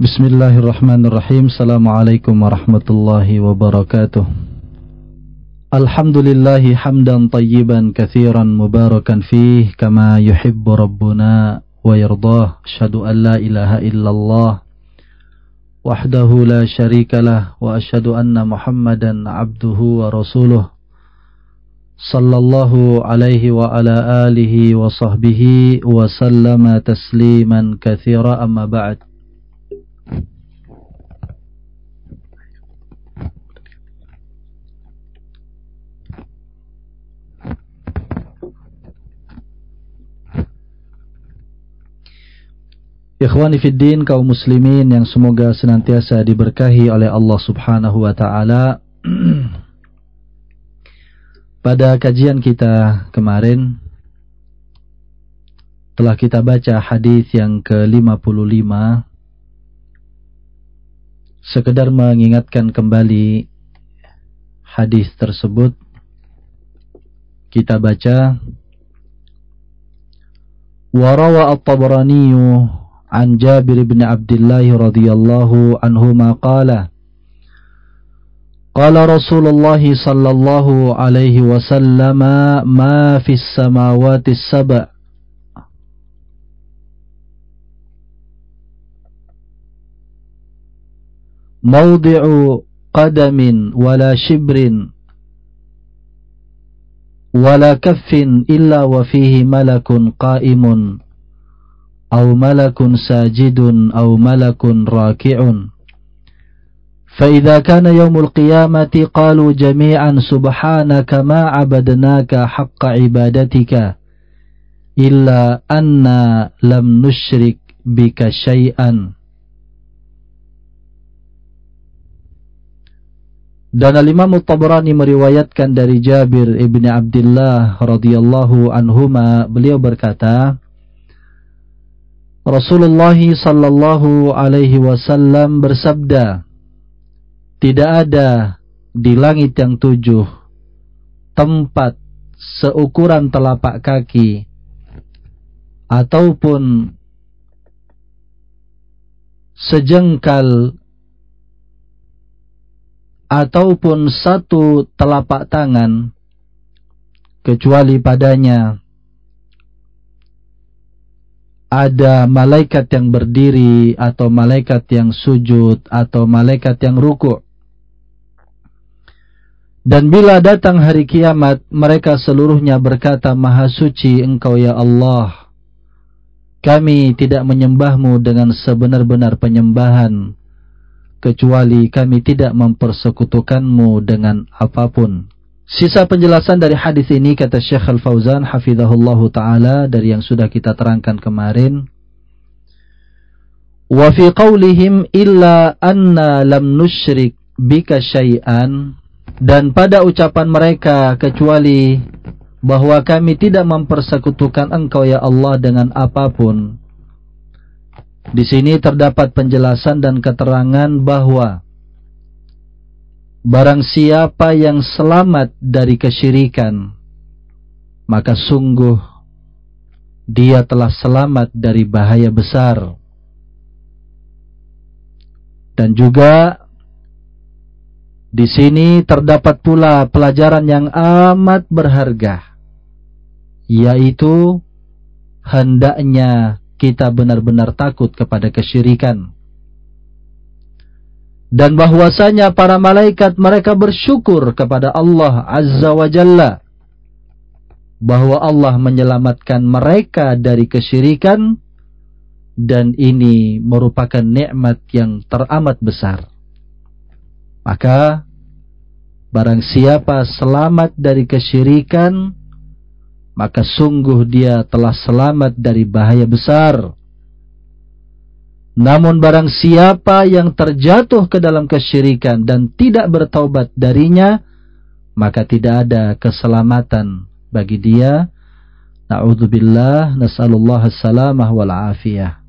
بسم الله الرحمن الرحيم السلام عليكم ورحمة الله وبركاته الحمد لله حمدا طيبا كثيرا مباركا فيه كما يحب ربنا ويرضاه أشهد أن لا إله إلا الله وحده لا شريك له وأشهد أن محمدا عبده ورسوله صلى الله عليه وعلى آله وصحبه وسلم تسليما كثيرا أما بعد Ikhwani Fiddin kaum muslimin yang semoga senantiasa diberkahi oleh Allah subhanahu wa ta'ala. Pada kajian kita kemarin Telah kita baca hadis yang ke-55 Sekedar mengingatkan kembali hadis tersebut Kita baca Warawa at-Tabraniyu عن جابر بن عبد الله رضي الله عنهما قال قال رسول الله صلى الله عليه وسلم ما في السماوات السبع موضع قدم ولا شبر ولا كف إلا وفيه ملك قائم أو ملك ساجد أو ملك راكع فإذا كان يوم القيامة قالوا جميعا سبحانك ما عبدناك حق عبادتك إلا أنا لم نشرك بك شيئا Dan Al-Imam Tabrani meriwayatkan dari Jabir ibni Abdullah radhiyallahu anhuma beliau berkata Rasulullah sallallahu alaihi wasallam bersabda, tidak ada di langit yang tujuh tempat seukuran telapak kaki ataupun sejengkal ataupun satu telapak tangan kecuali padanya ada malaikat yang berdiri atau malaikat yang sujud atau malaikat yang ruku. Dan bila datang hari kiamat, mereka seluruhnya berkata, Maha suci engkau ya Allah. Kami tidak menyembahmu dengan sebenar-benar penyembahan, kecuali kami tidak mempersekutukanmu dengan apa pun. Sisa penjelasan dari hadis ini kata Syekh Al-Fauzan hafizahullahu taala dari yang sudah kita terangkan kemarin. Wa fi qaulihim illa anna lam nusyrik bika syai'an dan pada ucapan mereka kecuali bahwa kami tidak mempersekutukan engkau ya Allah dengan apa pun. Di sini terdapat penjelasan dan keterangan bahwa Barang siapa yang selamat dari kesyirikan, maka sungguh dia telah selamat dari bahaya besar. Dan juga di sini terdapat pula pelajaran yang amat berharga, yaitu hendaknya kita benar-benar takut kepada kesyirikan dan bahwasanya para malaikat mereka bersyukur kepada Allah Azza wa Jalla. Bahwa Allah menyelamatkan mereka dari kesyirikan. Dan ini merupakan nikmat yang teramat besar. Maka barang siapa selamat dari kesyirikan maka sungguh dia telah selamat dari bahaya besar namun barang siapa yang terjatuh ke dalam kesyirikan dan tidak bertaubat darinya, maka tidak ada keselamatan bagi dia. Na'udzubillah, nas'alullah salamah wal afiyah.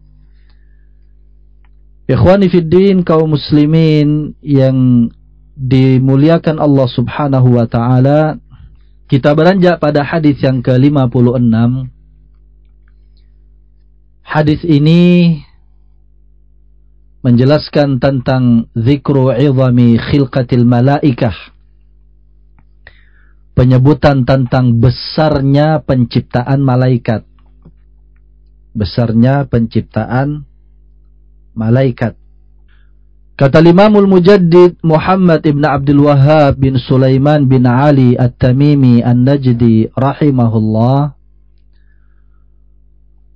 Ikhwani fiddin kaum muslimin yang dimuliakan Allah subhanahu wa ta'ala, kita beranjak pada hadis yang ke-56. Hadis ini menjelaskan tentang zikru izami khilqatil malaikah. Penyebutan tentang besarnya penciptaan malaikat. Besarnya penciptaan malaikat. Kata Imamul Mujaddid Muhammad ibn Abdul Wahhab bin Sulaiman bin Ali At-Tamimi An-Najdi rahimahullah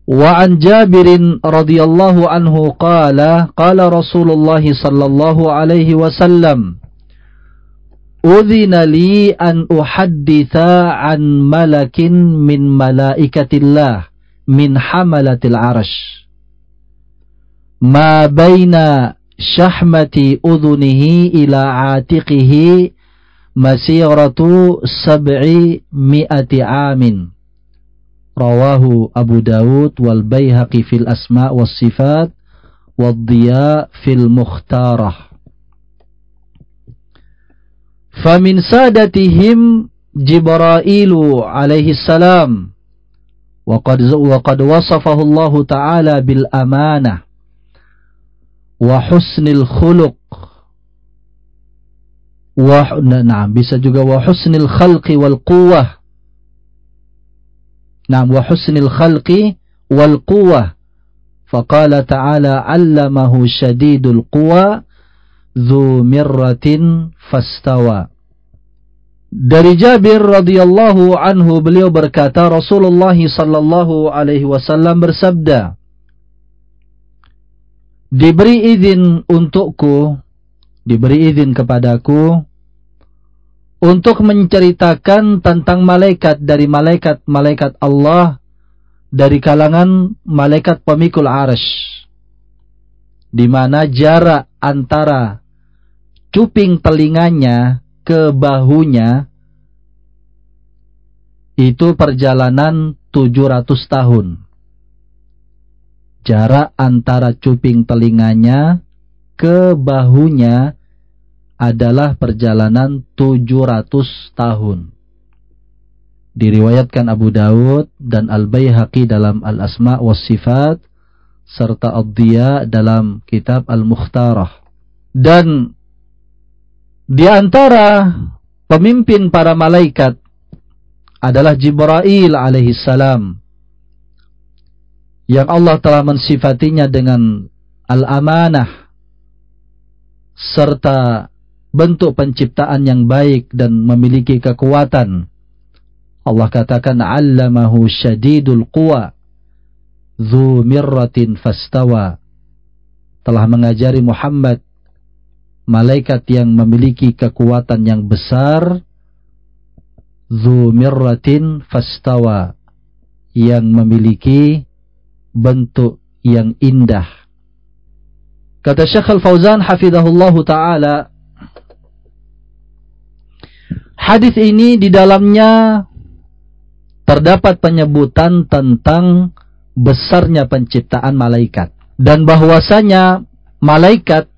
وعن جابر رضي الله عنه قال قال رسول الله صلى الله عليه وسلم أذن لي أن أحدث عن ملك من ملائكة الله من حملة العرش. ما بين شحمة أذنه إلى عاتقه مسيرة سبعمائة عام. Rawahu Abu Dawud wal Baihaqi fil asma was sifat wal diya fil mukhtarah famin sadatihim Jibrailu alaihi salam وقد وقد وصفه الله تعالى بالأمانة وحسن الخلق وح... نعم bisa juga وحسن الخلق والقوة Naam wa husnil khalqi wal quwah. Faqala ta'ala 'allamahu syadidul quwa dzu mirratin fastawa. Dari Jabir radhiyallahu anhu beliau berkata Rasulullah sallallahu alaihi wasallam bersabda Diberi izin untukku diberi izin kepadaku untuk menceritakan tentang malaikat dari malaikat-malaikat Allah dari kalangan malaikat pemikul arsh. Di mana jarak antara cuping telinganya ke bahunya itu perjalanan 700 tahun. Jarak antara cuping telinganya ke bahunya adalah perjalanan 700 tahun. Diriwayatkan Abu Dawud dan Al-Bayhaqi dalam Al-Asma wa Sifat serta Ad-Diya dalam kitab Al-Mukhtarah. Dan di antara pemimpin para malaikat adalah Jibril alaihi salam yang Allah telah mensifatinya dengan al-amanah serta bentuk penciptaan yang baik dan memiliki kekuatan. Allah katakan allamahu syadidul quwa dzu mirratin fastawa telah mengajari Muhammad malaikat yang memiliki kekuatan yang besar dzu mirratin fastawa yang memiliki bentuk yang indah kata Syekh Al-Fauzan hafizahullahu taala Hadis ini di dalamnya terdapat penyebutan tentang besarnya penciptaan malaikat dan bahwasanya malaikat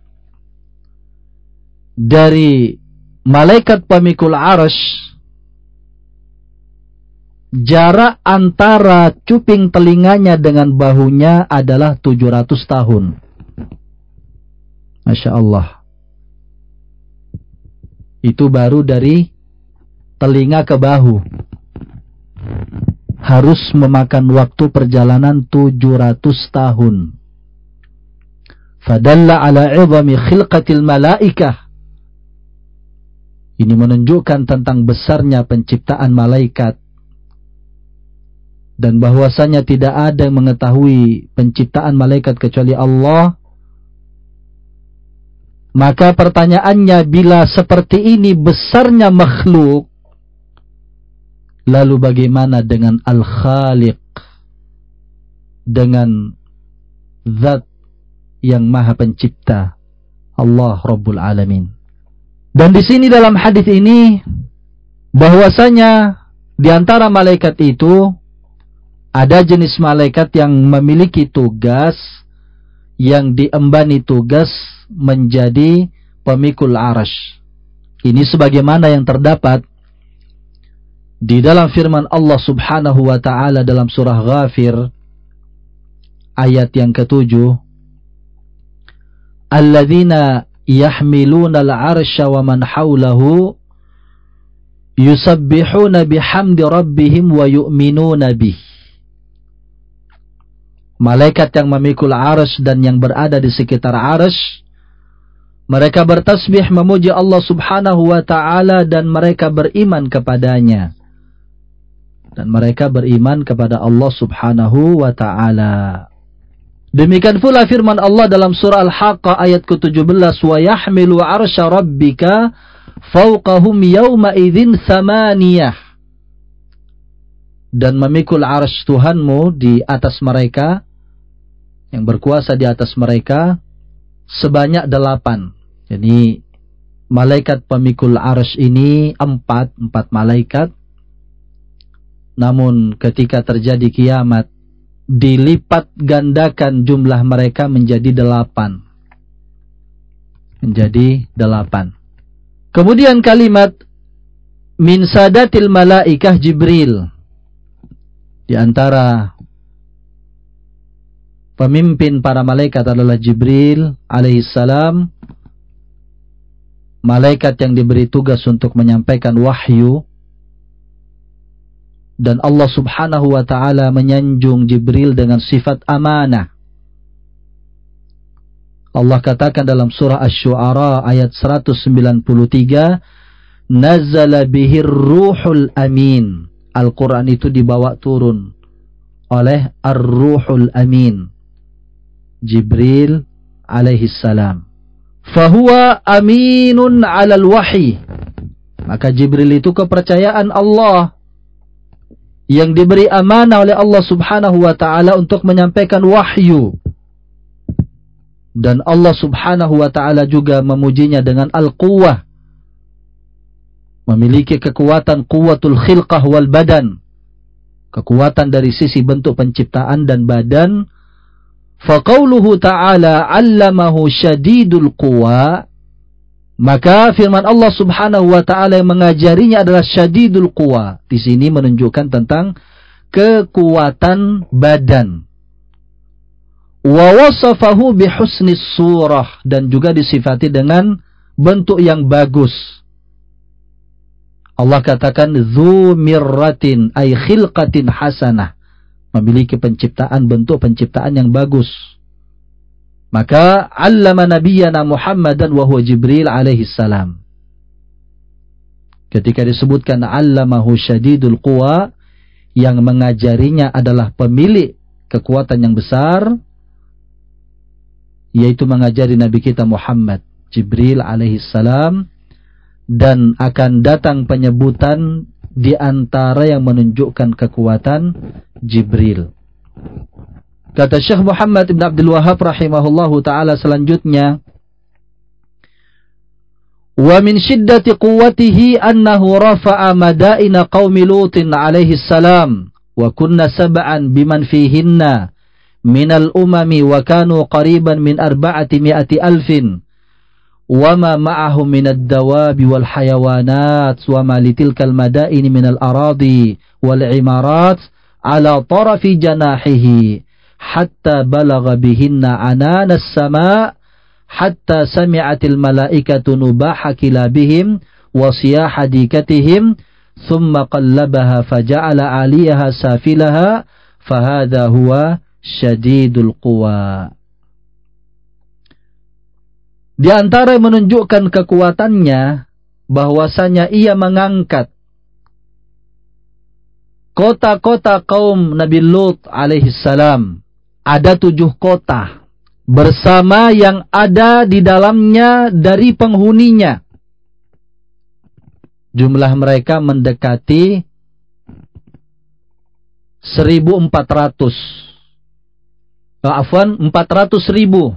dari malaikat pemikul arsh jarak antara cuping telinganya dengan bahunya adalah 700 tahun. Masya Allah. Itu baru dari telinga ke bahu. Harus memakan waktu perjalanan 700 tahun. Fadalla ala izami khilqatil malaikah. Ini menunjukkan tentang besarnya penciptaan malaikat. Dan bahwasanya tidak ada yang mengetahui penciptaan malaikat kecuali Allah. Maka pertanyaannya bila seperti ini besarnya makhluk Lalu bagaimana dengan Al-Khaliq? Dengan zat yang maha pencipta. Allah Rabbul Alamin. Dan di sini dalam hadis ini bahwasanya di antara malaikat itu ada jenis malaikat yang memiliki tugas yang diembani tugas menjadi pemikul arash. Ini sebagaimana yang terdapat di dalam firman Allah Subhanahu wa taala dalam surah Ghafir ayat yang ketujuh alladzina yahmiluna al-'arsya wa man hawlahu yusabbihuna bihamdi rabbihim wa yu'minuna bih. Malaikat yang memikul arsh dan yang berada di sekitar arsh, mereka bertasbih memuji Allah subhanahu wa ta'ala dan mereka beriman kepadanya dan mereka beriman kepada Allah Subhanahu wa taala. Demikian pula firman Allah dalam surah Al-Haqqah ayat ke-17 wa yahmilu 'arsya rabbika fawqahum yawma idzin samaniyah dan memikul ars Tuhanmu di atas mereka yang berkuasa di atas mereka sebanyak delapan. Jadi malaikat pemikul ars ini empat, empat malaikat namun ketika terjadi kiamat, dilipat gandakan jumlah mereka menjadi delapan. Menjadi delapan. Kemudian kalimat min sadatil malaikah Jibril di antara pemimpin para malaikat adalah Jibril alaihissalam malaikat yang diberi tugas untuk menyampaikan wahyu dan Allah subhanahu wa ta'ala menyanjung Jibril dengan sifat amanah Allah katakan dalam surah Asy-Syu'ara ayat 193, "Nazzala bihir ruhul amin." Al-Qur'an itu dibawa turun oleh Ar-Ruhul Amin. Jibril alaihi salam. Fahuwa aminun 'alal wahyi. Maka Jibril itu kepercayaan Allah yang diberi amanah oleh Allah Subhanahu wa taala untuk menyampaikan wahyu dan Allah subhanahu wa ta'ala juga memujinya dengan al-quwah. Memiliki kekuatan kuwatul khilqah wal badan. Kekuatan dari sisi bentuk penciptaan dan badan. Faqauluhu ta'ala allamahu syadidul quwa. Maka firman Allah subhanahu wa ta'ala yang mengajarinya adalah syadidul quwa. Di sini menunjukkan tentang kekuatan badan wa wasafahu bihusni surah dan juga disifati dengan bentuk yang bagus. Allah katakan zu mirratin ay khilqatin hasanah. Memiliki penciptaan bentuk penciptaan yang bagus. Maka allama nabiyyana Muhammadan wa huwa Jibril alaihi salam. Ketika disebutkan allamahu syadidul quwa yang mengajarinya adalah pemilik kekuatan yang besar, yaitu mengajari Nabi kita Muhammad Jibril alaihi salam dan akan datang penyebutan di antara yang menunjukkan kekuatan Jibril. Kata Syekh Muhammad Ibn Abdul Wahab rahimahullahu taala selanjutnya Wa min shiddati quwwatihi annahu rafa'a madaina qaumi Lutin alaihi salam wa kunna sab'an biman fihinna minal umami wa kanu qariban min arba'ati mi'ati alfin wa ma ma'ahum minad dawabi wal hayawanat wa ma madaini minal aradi wal imarat ala tarafi janahihi hatta balagha bihinna anana as-sama' hatta sami'atil malaikatu nubaha kilabihim wa siyaha dikatihim thumma qallabaha faja'ala 'aliyaha safilaha fahadha huwa syadidul quwa. Di antara yang menunjukkan kekuatannya bahwasanya ia mengangkat kota-kota kaum Nabi Lut alaihi salam. Ada tujuh kota bersama yang ada di dalamnya dari penghuninya. Jumlah mereka mendekati 1400 oh, afwan 400 ribu.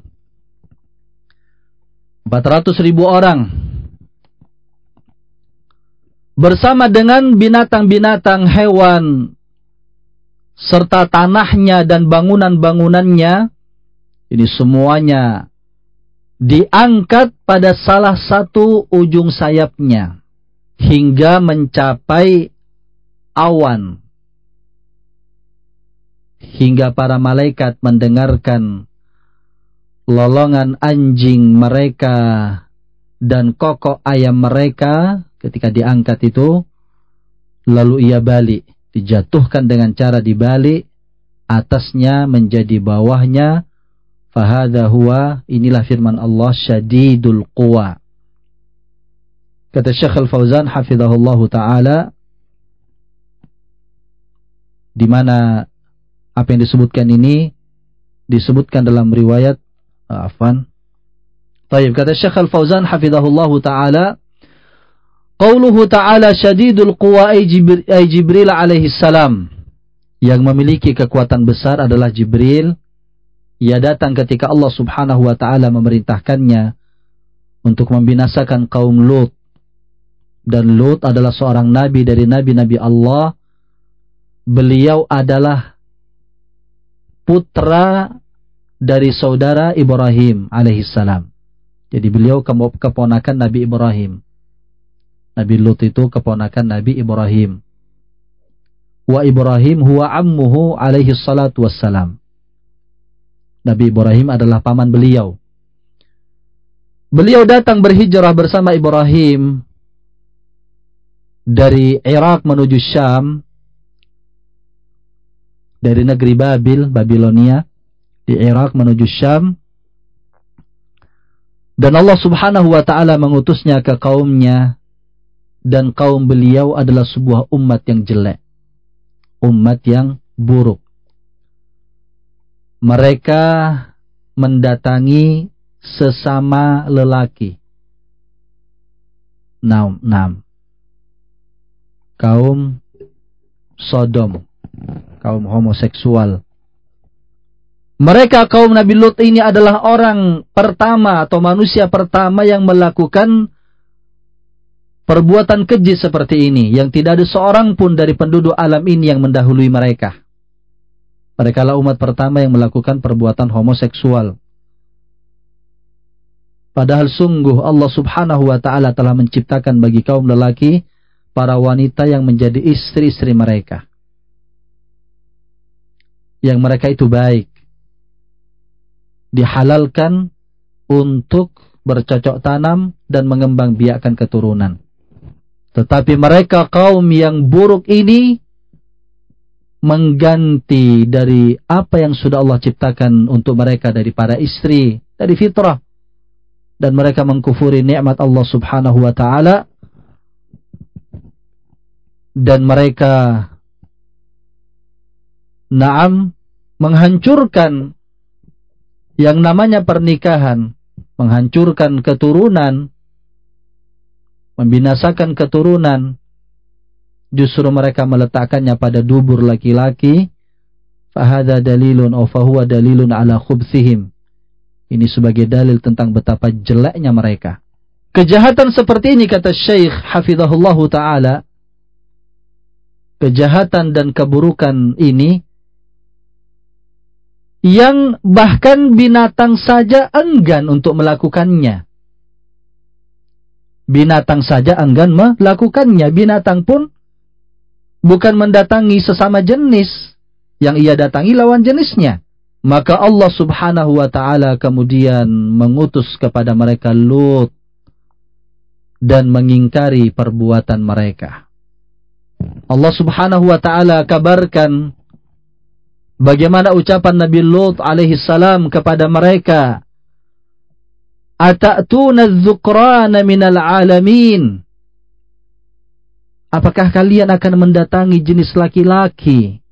400 ribu orang. Bersama dengan binatang-binatang hewan serta tanahnya dan bangunan-bangunannya ini semuanya diangkat pada salah satu ujung sayapnya hingga mencapai awan. Hingga para malaikat mendengarkan lolongan anjing mereka dan kokok ayam mereka ketika diangkat itu lalu ia balik dijatuhkan dengan cara dibalik atasnya menjadi bawahnya. Fahadha huwa inilah firman Allah syadidul quwa. Kata Syekh Al-Fauzan hafizahullah taala di mana apa yang disebutkan ini disebutkan dalam riwayat afan Taib kata Syekh Al-Fauzan hafizahullahu taala Qauluhu ta'ala syadidul quwa ay Jibril, alaihi salam. Yang memiliki kekuatan besar adalah Jibril. Ia datang ketika Allah Subhanahu wa taala memerintahkannya untuk membinasakan kaum Lut. Dan Lut adalah seorang nabi dari nabi-nabi Allah. Beliau adalah putra dari saudara Ibrahim alaihissalam jadi beliau keponakan Nabi Ibrahim Nabi Lut itu keponakan Nabi Ibrahim. Wa Ibrahim huwa ammuhu alaihi salatu wassalam. Nabi Ibrahim adalah paman beliau. Beliau datang berhijrah bersama Ibrahim dari Irak menuju Syam dari negeri Babil, Babilonia di Irak menuju Syam dan Allah Subhanahu wa taala mengutusnya ke kaumnya dan kaum beliau adalah sebuah umat yang jelek. Umat yang buruk. Mereka mendatangi sesama lelaki. Naam, naam. Kaum Sodom. Kaum homoseksual. Mereka kaum Nabi Lut ini adalah orang pertama atau manusia pertama yang melakukan perbuatan keji seperti ini yang tidak ada seorang pun dari penduduk alam ini yang mendahului mereka. Mereka lah umat pertama yang melakukan perbuatan homoseksual. Padahal sungguh Allah subhanahu wa ta'ala telah menciptakan bagi kaum lelaki para wanita yang menjadi istri-istri mereka. Yang mereka itu baik. Dihalalkan untuk bercocok tanam dan mengembang biakan keturunan. Tetapi mereka kaum yang buruk ini mengganti dari apa yang sudah Allah ciptakan untuk mereka dari para istri, dari fitrah. Dan mereka mengkufuri nikmat Allah subhanahu wa ta'ala. Dan mereka naam menghancurkan yang namanya pernikahan, menghancurkan keturunan, membinasakan keturunan, justru mereka meletakkannya pada dubur laki-laki, fahada dalilun atau fahuwa dalilun ala khubsihim. Ini sebagai dalil tentang betapa jeleknya mereka. Kejahatan seperti ini kata Syekh Hafizahullah Ta'ala, kejahatan dan keburukan ini, yang bahkan binatang saja enggan untuk melakukannya binatang saja enggan melakukannya. Binatang pun bukan mendatangi sesama jenis yang ia datangi lawan jenisnya. Maka Allah subhanahu wa ta'ala kemudian mengutus kepada mereka Lut dan mengingkari perbuatan mereka. Allah subhanahu wa ta'ala kabarkan bagaimana ucapan Nabi Lut alaihi salam kepada mereka Ata'tuna dzukrana minal alamin. Apakah kalian akan mendatangi jenis laki-laki?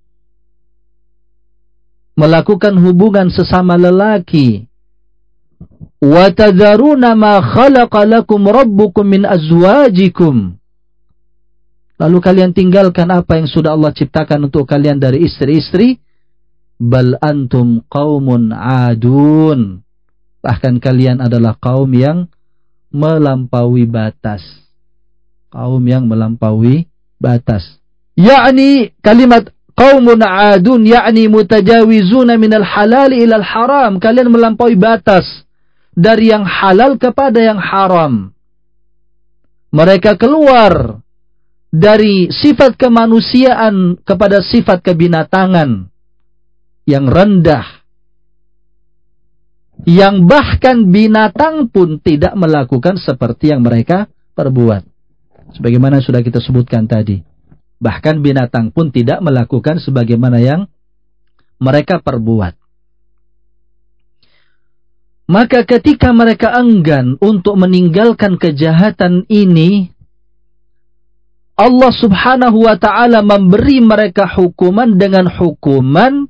Melakukan hubungan sesama lelaki. Wa tadharuna ma khalaqa lakum rabbukum min azwajikum. Lalu kalian tinggalkan apa yang sudah Allah ciptakan untuk kalian dari istri-istri. Bal antum qaumun adun Bahkan kalian adalah kaum yang melampaui batas. Kaum yang melampaui batas. Yakni kalimat qaumun adun yakni mutajawizuna minal halal ilal haram. Kalian melampaui batas dari yang halal kepada yang haram. Mereka keluar dari sifat kemanusiaan kepada sifat kebinatangan yang rendah yang bahkan binatang pun tidak melakukan seperti yang mereka perbuat. Sebagaimana sudah kita sebutkan tadi. Bahkan binatang pun tidak melakukan sebagaimana yang mereka perbuat. Maka ketika mereka enggan untuk meninggalkan kejahatan ini, Allah subhanahu wa ta'ala memberi mereka hukuman dengan hukuman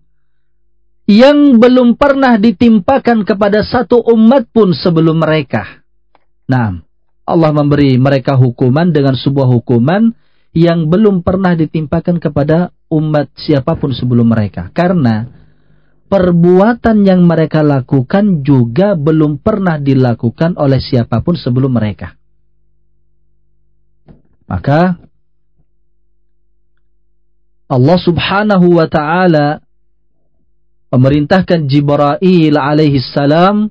yang belum pernah ditimpakan kepada satu umat pun sebelum mereka. Nah, Allah memberi mereka hukuman dengan sebuah hukuman yang belum pernah ditimpakan kepada umat siapa pun sebelum mereka. Karena perbuatan yang mereka lakukan juga belum pernah dilakukan oleh siapa pun sebelum mereka. Maka Allah Subhanahu wa taala memerintahkan Jibril alaihi salam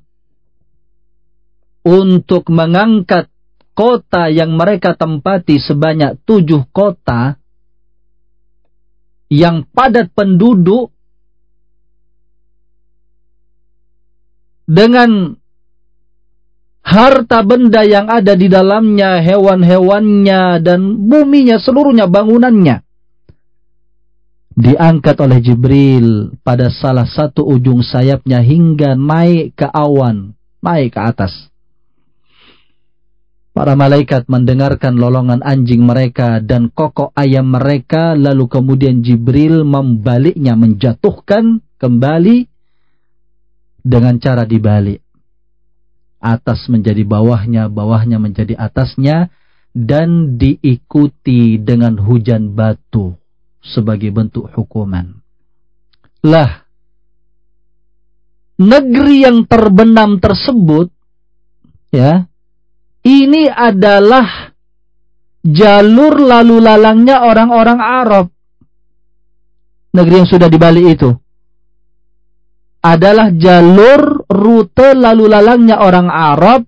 untuk mengangkat kota yang mereka tempati sebanyak tujuh kota yang padat penduduk dengan harta benda yang ada di dalamnya, hewan-hewannya, dan buminya, seluruhnya, bangunannya. Diangkat oleh Jibril pada salah satu ujung sayapnya hingga naik ke awan, naik ke atas. Para malaikat mendengarkan lolongan anjing mereka dan kokok ayam mereka, lalu kemudian Jibril membaliknya, menjatuhkan kembali dengan cara dibalik. Atas menjadi bawahnya, bawahnya menjadi atasnya, dan diikuti dengan hujan batu sebagai bentuk hukuman. Lah, negeri yang terbenam tersebut, ya, ini adalah jalur lalu lalangnya orang-orang Arab. Negeri yang sudah dibalik itu adalah jalur rute lalu lalangnya orang Arab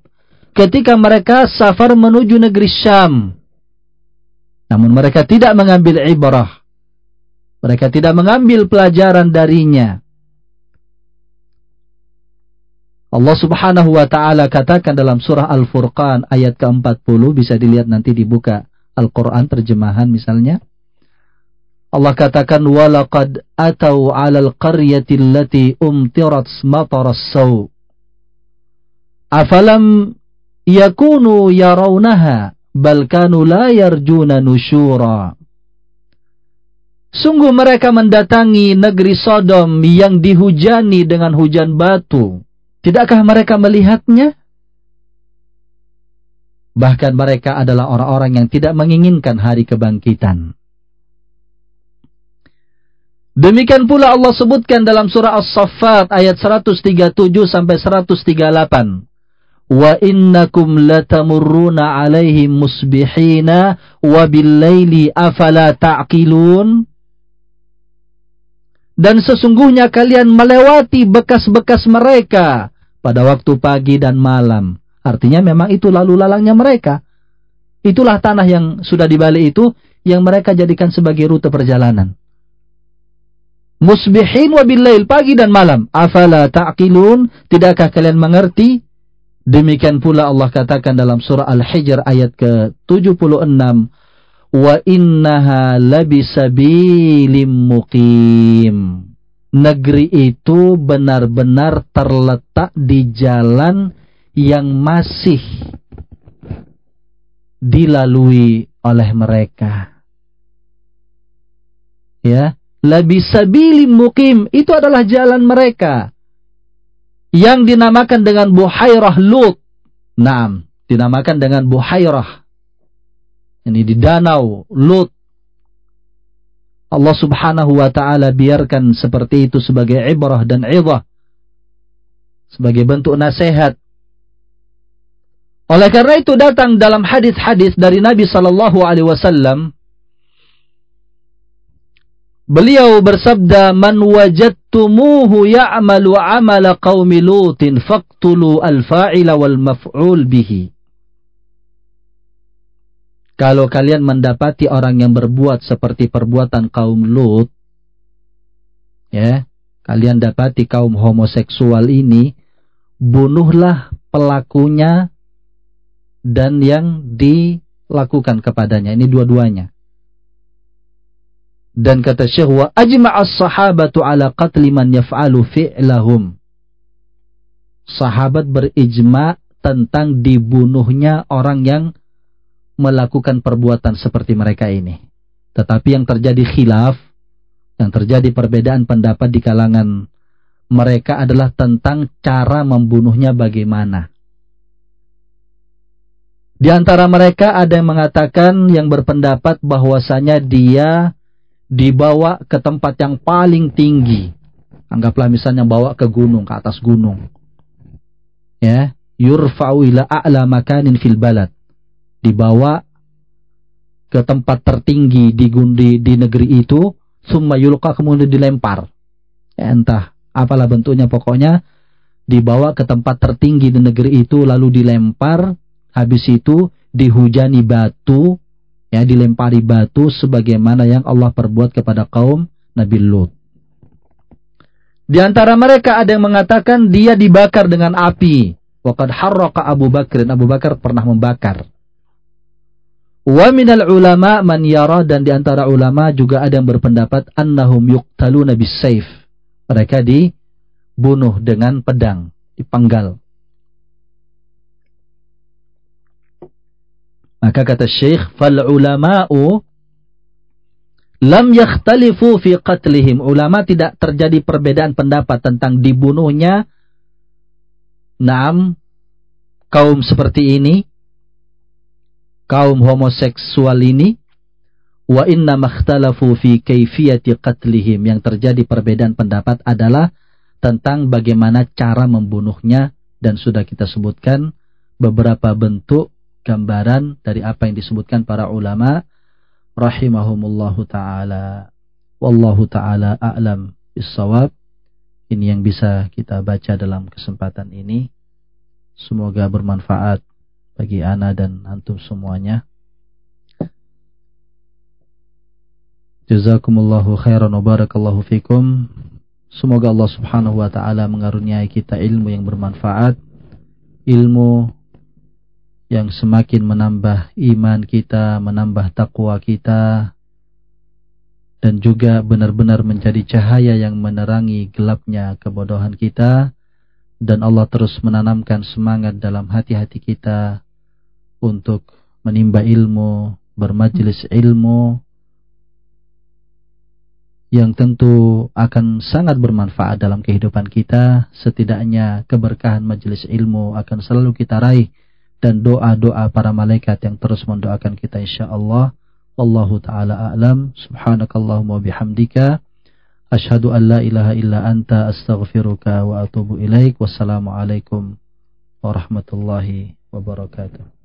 ketika mereka safar menuju negeri Syam. Namun mereka tidak mengambil ibrah. Mereka tidak mengambil pelajaran darinya. Allah subhanahu wa ta'ala katakan dalam surah Al-Furqan ayat ke-40 bisa dilihat nanti dibuka Al-Quran terjemahan misalnya. Allah katakan walaqad atau 'alal qaryati allati umtirat mataras saw. Afalam yakunu yarawnaha bal nusyura. Sungguh mereka mendatangi negeri Sodom yang dihujani dengan hujan batu. Tidakkah mereka melihatnya? Bahkan mereka adalah orang-orang yang tidak menginginkan hari kebangkitan. Demikian pula Allah sebutkan dalam surah As-Saffat ayat 137 sampai 138. Wa innakum latamurruna alaihim musbihina wa bil-laili afala ta'qilun. Dan sesungguhnya kalian melewati bekas-bekas mereka pada waktu pagi dan malam. Artinya memang itu lalu lalangnya mereka. Itulah tanah yang sudah dibalik itu yang mereka jadikan sebagai rute perjalanan. Musbihin wa billail pagi dan malam. Afala ta'qilun? Tidakkah kalian mengerti? Demikian pula Allah katakan dalam surah Al-Hijr ayat ke-76 wa innaha labisabilim muqim negeri itu benar-benar terletak di jalan yang masih dilalui oleh mereka ya labisabili mukim itu adalah jalan mereka yang dinamakan dengan Buhairah Lut. Naam, dinamakan dengan Buhairah. Ini di danau Lut. Allah Subhanahu wa taala biarkan seperti itu sebagai ibrah dan idhah. Sebagai bentuk nasihat. Oleh karena itu datang dalam hadis-hadis dari Nabi sallallahu alaihi wasallam Beliau bersabda, "Man wajadtumuhu ya'malu 'amala qaumi Lutin faqtulu al-fa'ila wal maf'ul bihi." Kalau kalian mendapati orang yang berbuat seperti perbuatan kaum Lut, ya, kalian dapati kaum homoseksual ini, bunuhlah pelakunya dan yang dilakukan kepadanya. Ini dua-duanya. Dan kata Syekh wa ajma'as sahabatu ala qatli man yaf'alu fi'lahum. Sahabat berijma tentang dibunuhnya orang yang melakukan perbuatan seperti mereka ini. Tetapi yang terjadi khilaf, yang terjadi perbedaan pendapat di kalangan mereka adalah tentang cara membunuhnya bagaimana. Di antara mereka ada yang mengatakan yang berpendapat bahwasanya dia dibawa ke tempat yang paling tinggi. Anggaplah misalnya bawa ke gunung, ke atas gunung. Ya, yurfa'u ila a'la makanin fil balad. Dibawa ke tempat tertinggi di di, di negeri itu, summa yulqa kemudian dilempar. Ya, entah apalah bentuknya pokoknya dibawa ke tempat tertinggi di negeri itu lalu dilempar, habis itu dihujani batu ya dilempari batu sebagaimana yang Allah perbuat kepada kaum Nabi Lut. Di antara mereka ada yang mengatakan dia dibakar dengan api. Waqad harraqa Abu Bakr. Abu Bakar pernah membakar. Wa minal ulama man yara dan di antara ulama juga ada yang berpendapat annahum yuqtaluna bis saif. Mereka dibunuh dengan pedang, dipanggal. Maka kata Syekh, fal ulama'u lam yakhtalifu fi qatlihim. Ulama tidak terjadi perbedaan pendapat tentang dibunuhnya Naam kaum seperti ini kaum homoseksual ini wa inna makhtalafu fi kaifiyati qatlihim yang terjadi perbedaan pendapat adalah tentang bagaimana cara membunuhnya dan sudah kita sebutkan beberapa bentuk gambaran dari apa yang disebutkan para ulama rahimahumullahu taala. Wallahu taala a'lam bissawab. Ini yang bisa kita baca dalam kesempatan ini. Semoga bermanfaat bagi ana dan antum semuanya. Jazakumullahu khairan wa barakallahu fikum. Semoga Allah Subhanahu wa taala mengaruniai kita ilmu yang bermanfaat, ilmu yang semakin menambah iman kita, menambah takwa kita, dan juga benar-benar menjadi cahaya yang menerangi gelapnya kebodohan kita, dan Allah terus menanamkan semangat dalam hati-hati kita untuk menimba ilmu, bermajelis ilmu, yang tentu akan sangat bermanfaat dalam kehidupan kita. Setidaknya keberkahan majelis ilmu akan selalu kita raih dan doa-doa para malaikat yang terus mendoakan kita insyaallah. Wallahu taala a'lam. Subhanakallahumma bihamdika asyhadu an la ilaha illa anta astaghfiruka wa atubu ilaik. Wassalamualaikum warahmatullahi wabarakatuh.